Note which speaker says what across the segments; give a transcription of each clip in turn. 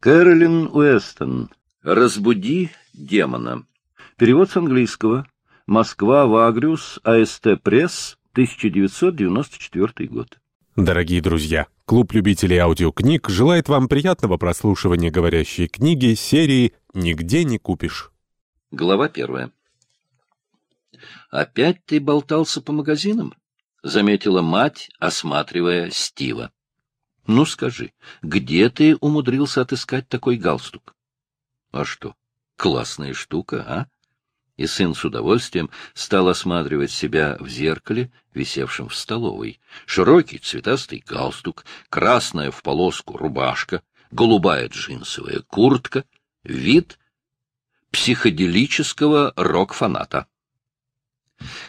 Speaker 1: Кэролин Уэстон. «Разбуди демона». Перевод с английского. Москва, Вагриус, АСТ Пресс, 1994 год.
Speaker 2: Дорогие друзья, клуб любителей аудиокниг желает вам приятного прослушивания говорящей книги серии «Нигде не купишь».
Speaker 1: Глава первая. «Опять ты болтался по магазинам?» — заметила мать, осматривая Стива. Ну скажи, где ты умудрился отыскать такой галстук? А что, классная штука, а? И сын с удовольствием стал осматривать себя в зеркале, висевшем в столовой. Широкий цветастый галстук, красная в полоску рубашка, голубая джинсовая куртка, вид психоделического рок-фаната.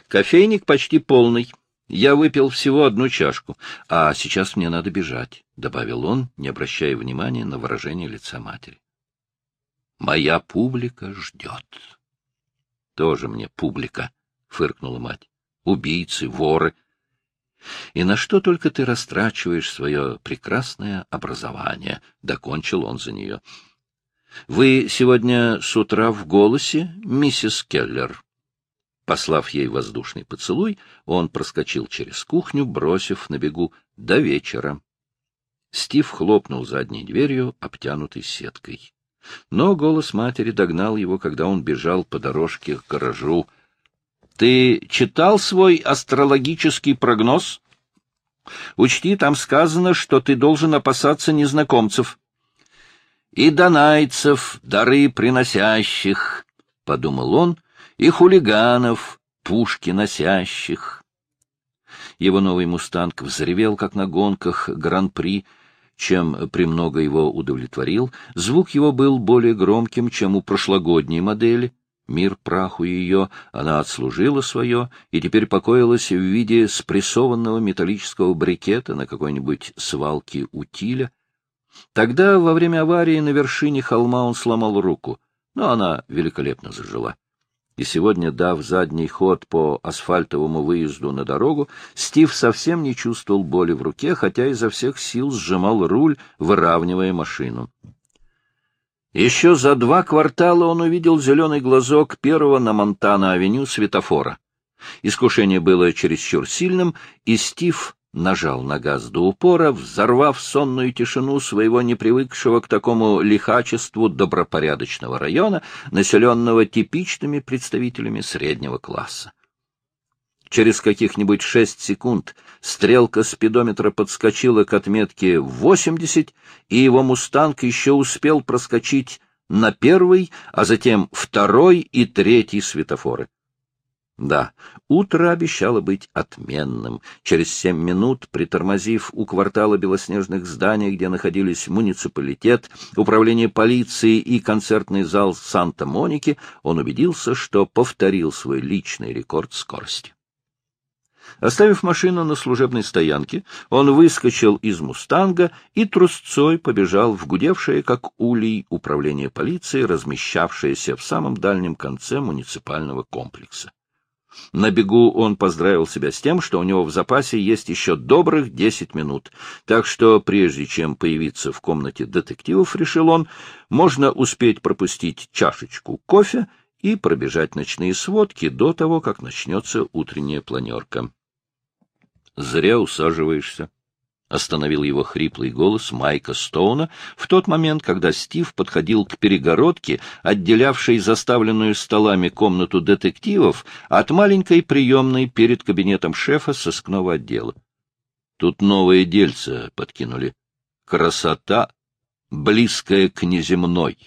Speaker 1: Кофейник почти полный, я выпил всего одну чашку, а сейчас мне надо бежать, — добавил он, не обращая внимания на выражение лица матери. Моя публика ждет. Тоже мне публика, — фыркнула мать. Убийцы, воры. И на что только ты растрачиваешь свое прекрасное образование, — докончил он за нее. Вы сегодня с утра в голосе, миссис Келлер? Послав ей воздушный поцелуй, он проскочил через кухню, бросив на бегу «до вечера». Стив хлопнул задней дверью, обтянутой сеткой. Но голос матери догнал его, когда он бежал по дорожке к гаражу. — Ты читал свой астрологический прогноз? Учти, там сказано, что ты должен опасаться незнакомцев. — И донайцев, дары приносящих, — подумал он, — и хулиганов, пушки носящих. Его новый «Мустанг» взревел, как на гонках Гран-при, чем премного его удовлетворил. Звук его был более громким, чем у прошлогодней модели. Мир праху ее, она отслужила свое и теперь покоилась в виде спрессованного металлического брикета на какой-нибудь свалке утиля. Тогда, во время аварии на вершине холма, он сломал руку, но она великолепно зажила и сегодня, дав задний ход по асфальтовому выезду на дорогу, Стив совсем не чувствовал боли в руке, хотя изо всех сил сжимал руль, выравнивая машину. Еще за два квартала он увидел зеленый глазок первого на Монтана-авеню светофора. Искушение было чересчур сильным, и Стив нажал на газ до упора, взорвав сонную тишину своего непривыкшего к такому лихачеству добропорядочного района, населенного типичными представителями среднего класса. Через каких-нибудь шесть секунд стрелка спидометра подскочила к отметке 80, и его «Мустанг» еще успел проскочить на первый, а затем второй и третий светофоры. Да, утро обещало быть отменным. Через семь минут, притормозив у квартала белоснежных зданий, где находились муниципалитет, управление полиции и концертный зал Санта-Моники, он убедился, что повторил свой личный рекорд скорости. Оставив машину на служебной стоянке, он выскочил из «Мустанга» и трусцой побежал в гудевшее, как улей, управление полиции, размещавшееся в самом дальнем конце муниципального комплекса. На бегу он поздравил себя с тем, что у него в запасе есть еще добрых десять минут, так что прежде чем появиться в комнате детективов, решил он, можно успеть пропустить чашечку кофе и пробежать ночные сводки до того, как начнется утренняя планерка. «Зря усаживаешься», Остановил его хриплый голос Майка Стоуна в тот момент, когда Стив подходил к перегородке, отделявшей заставленную столами комнату детективов от маленькой приемной перед кабинетом шефа сыскного отдела. Тут новые дельца подкинули. Красота, близкая к неземной.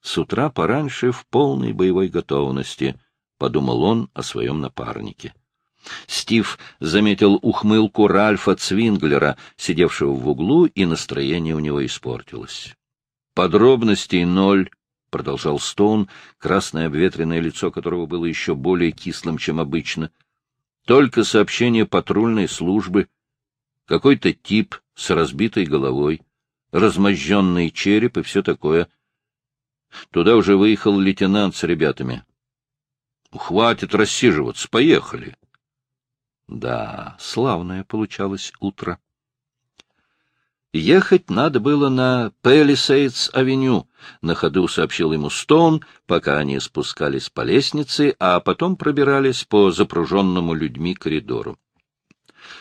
Speaker 1: С утра пораньше в полной боевой готовности, — подумал он о своем напарнике. Стив заметил ухмылку Ральфа Цвинглера, сидевшего в углу, и настроение у него испортилось. «Подробностей ноль», — продолжал Стоун, красное обветренное лицо которого было еще более кислым, чем обычно. «Только сообщение патрульной службы. Какой-то тип с разбитой головой, размозженный череп и все такое. Туда уже выехал лейтенант с ребятами. «Хватит рассиживаться, поехали». Да, славное получалось утро. Ехать надо было на Пэлисейдс-авеню, на ходу сообщил ему Стоун, пока они спускались по лестнице, а потом пробирались по запруженному людьми коридору.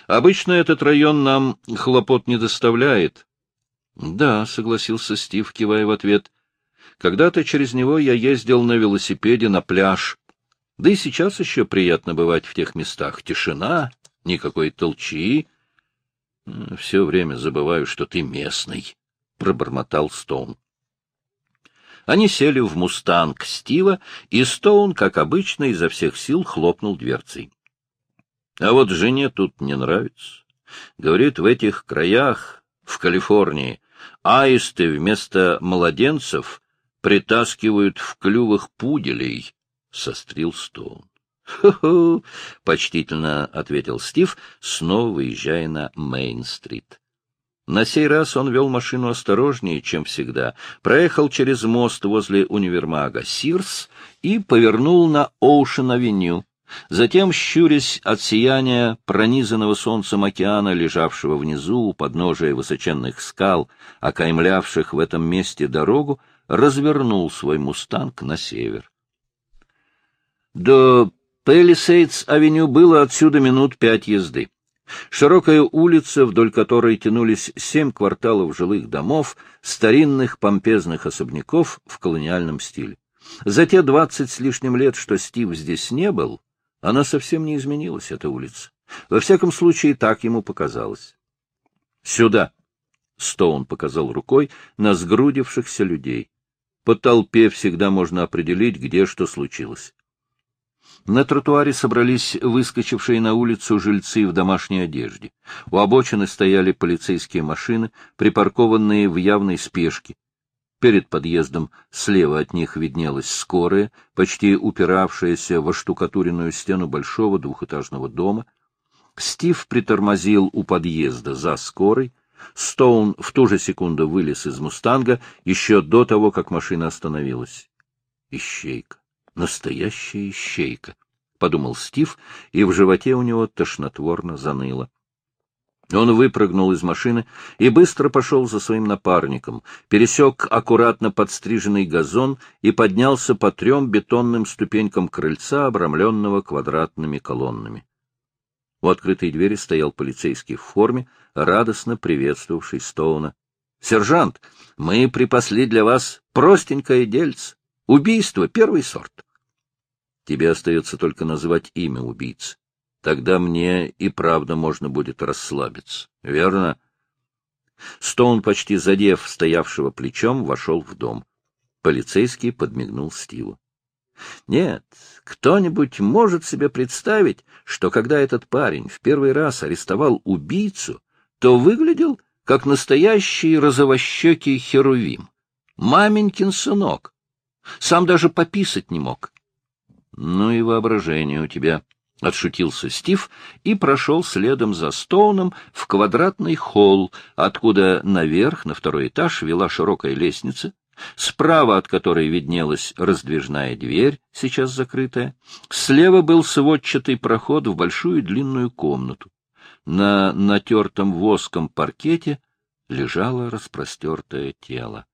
Speaker 1: Обычно этот район нам хлопот не доставляет. — Да, — согласился Стив, кивая в ответ. — Когда-то через него я ездил на велосипеде на пляж. Да и сейчас еще приятно бывать в тех местах. Тишина, никакой толчии. — Все время забываю, что ты местный, — пробормотал Стоун. Они сели в «Мустанг» Стива, и Стоун, как обычно, изо всех сил хлопнул дверцей. А вот жене тут не нравится. Говорит, в этих краях, в Калифорнии, аисты вместо младенцев притаскивают в клювах пуделей, — сострил Стоун. «Ху-ху!» — почтительно ответил Стив, снова выезжая на Мейн-стрит. На сей раз он вел машину осторожнее, чем всегда, проехал через мост возле универмага Сирс и повернул на Оушен-авеню. Затем, щурясь от сияния пронизанного солнцем океана, лежавшего внизу у подножия высоченных скал, окаймлявших в этом месте дорогу, развернул свой «Мустанг» на север. До Пэлисейдс-авеню было отсюда минут пять езды. Широкая улица, вдоль которой тянулись семь кварталов жилых домов, старинных помпезных особняков в колониальном стиле. За те двадцать с лишним лет, что Стив здесь не был, она совсем не изменилась, эта улица. Во всяком случае, так ему показалось. «Сюда!» — Стоун показал рукой на сгрудившихся людей. По толпе всегда можно определить, где что случилось. На тротуаре собрались выскочившие на улицу жильцы в домашней одежде. У обочины стояли полицейские машины, припаркованные в явной спешке. Перед подъездом слева от них виднелась скорая, почти упиравшаяся во штукатуренную стену большого двухэтажного дома. Стив притормозил у подъезда за скорой. Стоун в ту же секунду вылез из «Мустанга» еще до того, как машина остановилась. Ищейка. Настоящая ищейка, — подумал Стив, и в животе у него тошнотворно заныло. Он выпрыгнул из машины и быстро пошел за своим напарником, пересек аккуратно подстриженный газон и поднялся по трем бетонным ступенькам крыльца, обрамленного квадратными колоннами. У открытой двери стоял полицейский в форме, радостно приветствовавший Стоуна. — Сержант, мы припасли для вас простенькое дельце. Убийство — первый сорт. Тебе остается только назвать имя убийцы. Тогда мне и правда можно будет расслабиться. Верно? Стоун, почти задев стоявшего плечом, вошел в дом. Полицейский подмигнул Стиву. Нет, кто-нибудь может себе представить, что когда этот парень в первый раз арестовал убийцу, то выглядел как настоящий розовощекий херувим. Маменькин сынок. Сам даже пописать не мог. — Ну и воображение у тебя, — отшутился Стив и прошел следом за Стоуном в квадратный холл, откуда наверх, на второй этаж, вела широкая лестница, справа от которой виднелась раздвижная дверь, сейчас закрытая. Слева был сводчатый проход в большую длинную комнату. На натертом воском паркете лежало распростертое тело.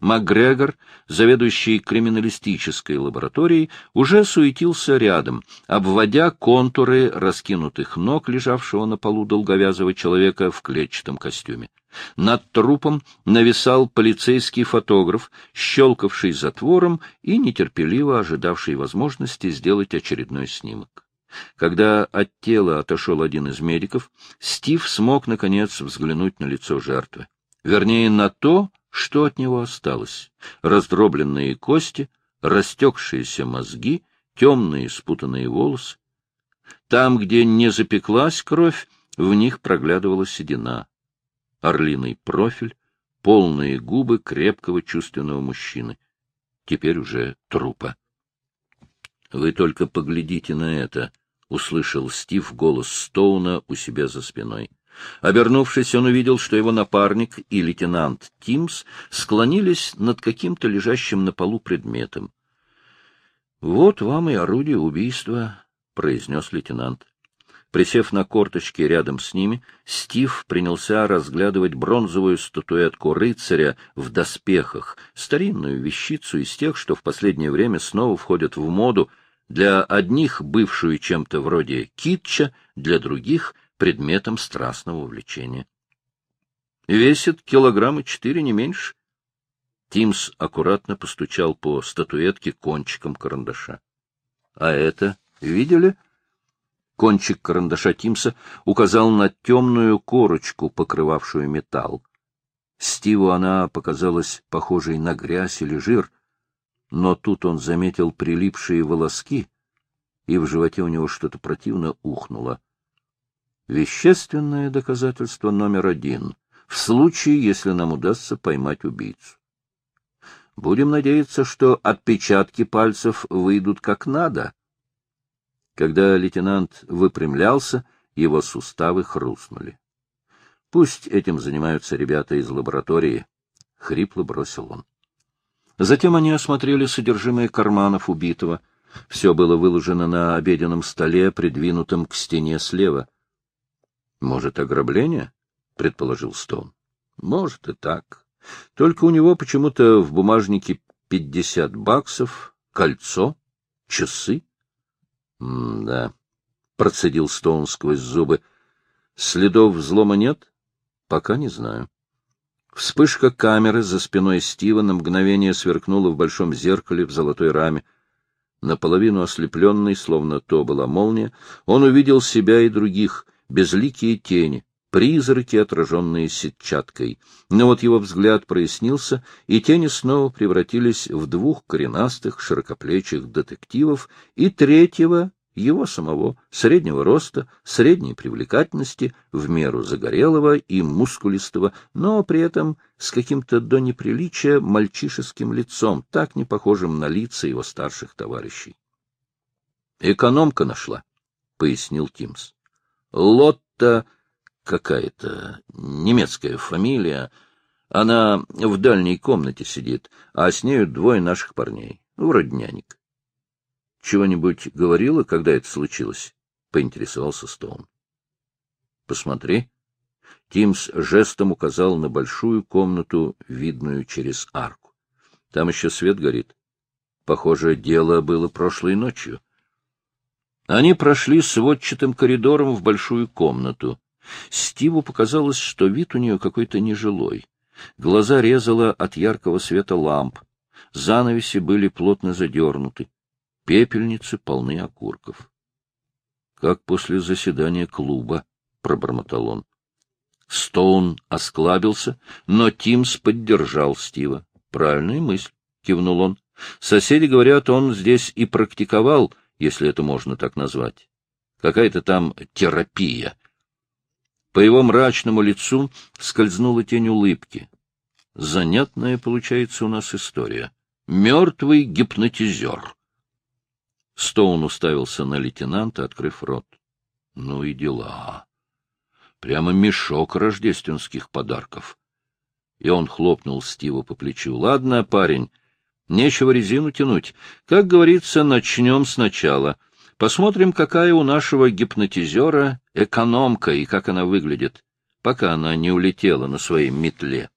Speaker 1: МакГрегор, заведующий криминалистической лабораторией, уже суетился рядом, обводя контуры раскинутых ног лежавшего на полу долговязого человека в клетчатом костюме. Над трупом нависал полицейский фотограф, щелкавший затвором и нетерпеливо ожидавший возможности сделать очередной снимок. Когда от тела отошел один из медиков, Стив смог, наконец, взглянуть на лицо жертвы. Вернее, на то, что от него осталось? Раздробленные кости, растекшиеся мозги, темные спутанные волосы. Там, где не запеклась кровь, в них проглядывала седина. Орлиный профиль, полные губы крепкого чувственного мужчины. Теперь уже трупа. — Вы только поглядите на это, — услышал Стив голос Стоуна у себя за спиной. Обернувшись, он увидел, что его напарник и лейтенант Тимс склонились над каким-то лежащим на полу предметом. — Вот вам и орудие убийства, — произнес лейтенант. Присев на корточки рядом с ними, Стив принялся разглядать бронзовую статуэтку рыцаря в доспехах, старинную вещицу из тех, что в последнее время снова входят в моду, для одних бывшую чем-то вроде китча, для других — предметом страстного увлечения. Весит килограмма четыре, не меньше. Тимс аккуратно постучал по статуэтке кончиком карандаша. — А это видели? — Кончик карандаша Тимса указал на темную корочку, покрывавшую металл. Стиву она показалась похожей на грязь или жир, но тут он заметил прилипшие волоски, и в животе у него что-то противно ухнуло. Вещественное доказательство номер один, в случае, если нам удастся поймать убийцу. Будем надеяться, что отпечатки пальцев выйдут как надо, когда лейтенант выпрямлялся, его суставы хрустнули. — Пусть этим занимаются ребята из лаборатории, — хрипло бросил он. Затем они осмотрели содержимое карманов убитого. Все было выложено на обеденном столе, придвинутом к стене слева. — Может, ограбление? — предположил Стоун. — Может и так. Только у него почему-то в бумажнике пятьдесят баксов, кольцо, часы. — Да, — процедил Стоун сквозь зубы. — Следов взлома нет? — Пока не знаю. Вспышка камеры за спиной Стива на мгновение сверкнула в большом зеркале в золотой раме. Наполовину ослепленный, словно то была молния, он увидел себя и других, безликие тени, призраки, отраженные сетчаткой. Но вот его взгляд прояснился, и тени снова превратились в двух коренастых, широкоплечих детективов и третьего, его самого, среднего роста, средней привлекательности, в меру загорелого и мускулистого, но при этом с каким-то до неприличия мальчишеским лицом, так не похожим на лица его старших товарищей. «Экономка нашла», — пояснил Тимс. «Лотта какая-то немецкая фамилия. Она в дальней комнате сидит, а с нею двое наших парней, вроде нянек. — Чего-нибудь говорила, когда это случилось? — поинтересовался Стоун. — Посмотри. Тимс жестом указал на большую комнату, видную через арку. Там еще свет горит. Похоже, дело было прошлой ночью. Они прошли сводчатым коридором в большую комнату. Стиву показалось, что вид у нее какой-то нежилой. Глаза резало от яркого света ламп. Занавеси были плотно задернуты. Пепельницы полны окурков. — Как после заседания клуба, — пробормотал он. Стоун осклабился, но Тимс поддержал Стива. — Правильная мысль, — кивнул он. — Соседи говорят, он здесь и практиковал, если это можно так назвать. Какая-то там терапия. По его мрачному лицу скользнула тень улыбки. Занятная получается у нас история. Мертвый гипнотизер. Стоун уставился на лейтенанта, открыв рот. Ну и дела. Прямо мешок рождественских подарков. И он хлопнул Стива по плечу. — Ладно, парень, нечего резину тянуть. Как говорится, начнем сначала. Посмотрим, какая у нашего гипнотизера экономка и как она выглядит, пока она не улетела на своей метле.